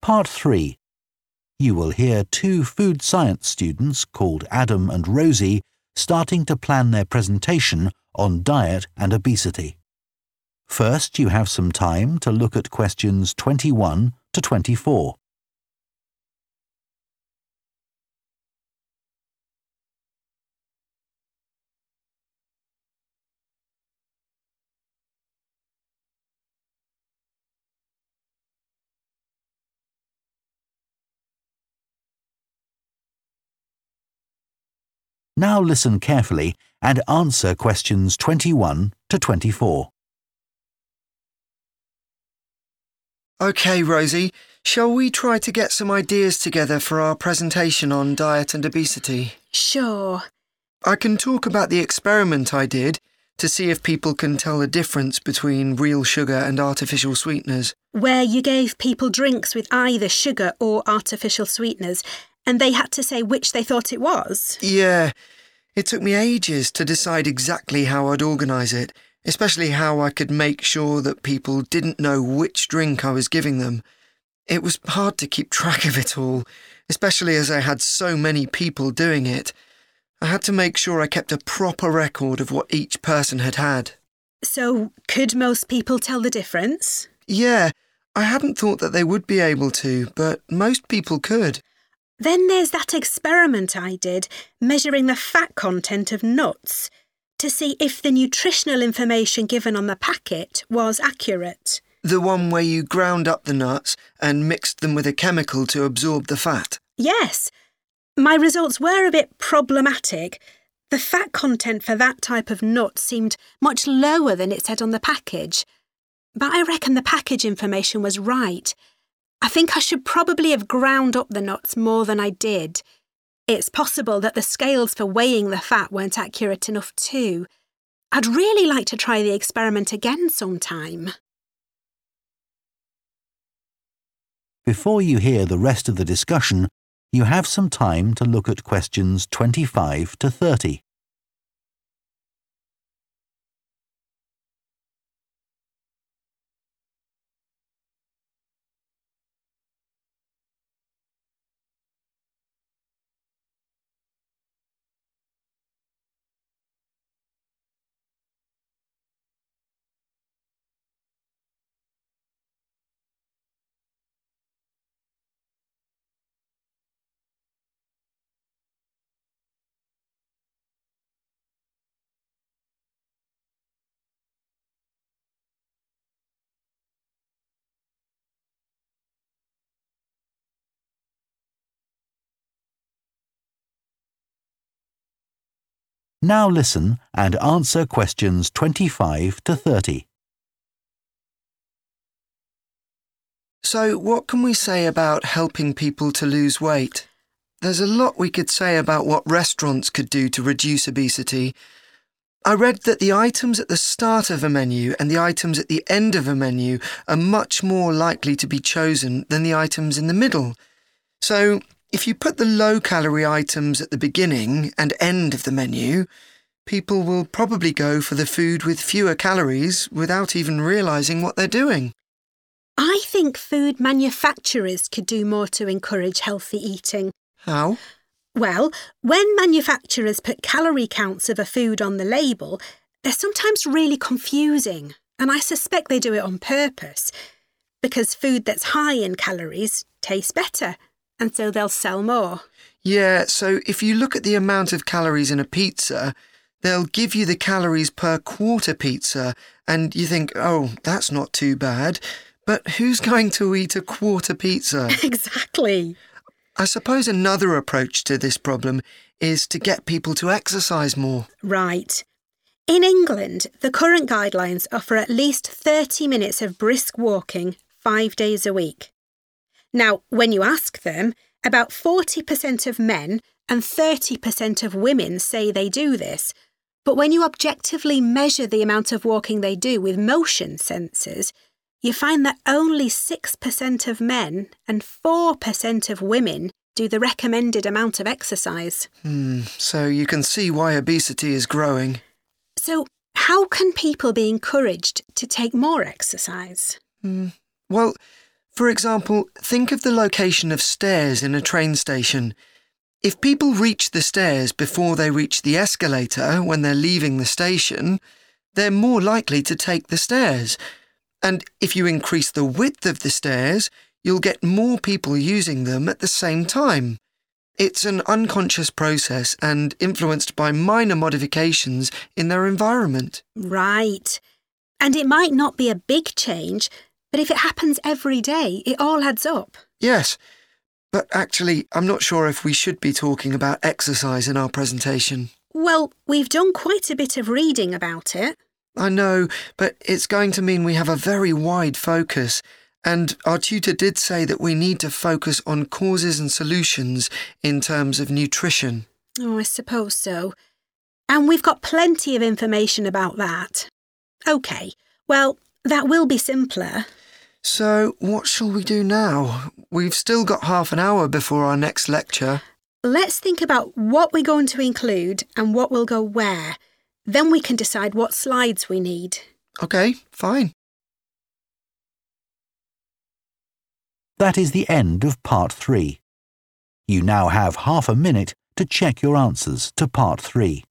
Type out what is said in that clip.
Part 3. You will hear two food science students called Adam and Rosie starting to plan their presentation on diet and obesity. First, you have some time to look at questions 21 to 24. Now listen carefully and answer questions 21 to 24. OK, Rosie, shall we try to get some ideas together for our presentation on diet and obesity? Sure. I can talk about the experiment I did to see if people can tell the difference between real sugar and artificial sweeteners. Where you gave people drinks with either sugar or artificial sweeteners, and they had to say which they thought it was? Yeah, it took me ages to decide exactly how I'd organise it, especially how I could make sure that people didn't know which drink I was giving them. It was hard to keep track of it all, especially as I had so many people doing it. I had to make sure I kept a proper record of what each person had had. So, could most people tell the difference? Yeah, I hadn't thought that they would be able to, but most people could. Then there's that experiment I did measuring the fat content of nuts to see if the nutritional information given on the packet was accurate. The one where you ground up the nuts and mixed them with a chemical to absorb the fat. Yes. My results were a bit problematic. The fat content for that type of nut seemed much lower than it said on the package. But I reckon the package information was right. I think I should probably have ground up the nuts more than I did. It's possible that the scales for weighing the fat weren't accurate enough too. I'd really like to try the experiment again sometime. Before you hear the rest of the discussion, you have some time to look at questions 25 to 30. Now listen and answer questions 25 to 30. So, what can we say about helping people to lose weight? There's a lot we could say about what restaurants could do to reduce obesity. I read that the items at the start of a menu and the items at the end of a menu are much more likely to be chosen than the items in the middle. So, if you put the low calorie items at the beginning and end of the menu, people will probably go for the food with fewer calories without even realising what they're doing. I think food manufacturers could do more to encourage healthy eating. How? Well, when manufacturers put calorie counts of a food on the label, they're sometimes really confusing, and I suspect they do it on purpose. Because food that's high in calories tastes better and so they'll sell more. Yeah, so if you look at the amount of calories in a pizza, they'll give you the calories per quarter pizza, and you think, oh, that's not too bad. But who's going to eat a quarter pizza? exactly. I suppose another approach to this problem is to get people to exercise more. Right. In England, the current guidelines offer at least 30 minutes of brisk walking five days a week. Now, when you ask them, about 40% of men and 30% of women say they do this. But when you objectively measure the amount of walking they do with motion sensors, you find that only 6% of men and 4% of women do the recommended amount of exercise. Hmm, so you can see why obesity is growing. So, how can people be encouraged to take more exercise? Hmm. Well, For example, think of the location of stairs in a train station. If people reach the stairs before they reach the escalator when they're leaving the station, they're more likely to take the stairs. And if you increase the width of the stairs, you'll get more people using them at the same time. It's an unconscious process and influenced by minor modifications in their environment. Right. And it might not be a big change, but if it happens every day, it all adds up. Yes, but actually, I'm not sure if we should be talking about exercise in our presentation. Well, we've done quite a bit of reading about it. I know, but it's going to mean we have a very wide focus. And our tutor did say that we need to focus on causes and solutions in terms of nutrition. Oh, I suppose so. And we've got plenty of information about that. OK, well, that will be simpler. So, what shall we do now? We've still got half an hour before our next lecture. Let's think about what we're going to include and what will go where. Then we can decide what slides we need. OK, fine. That is the end of part three. You now have half a minute to check your answers to part three.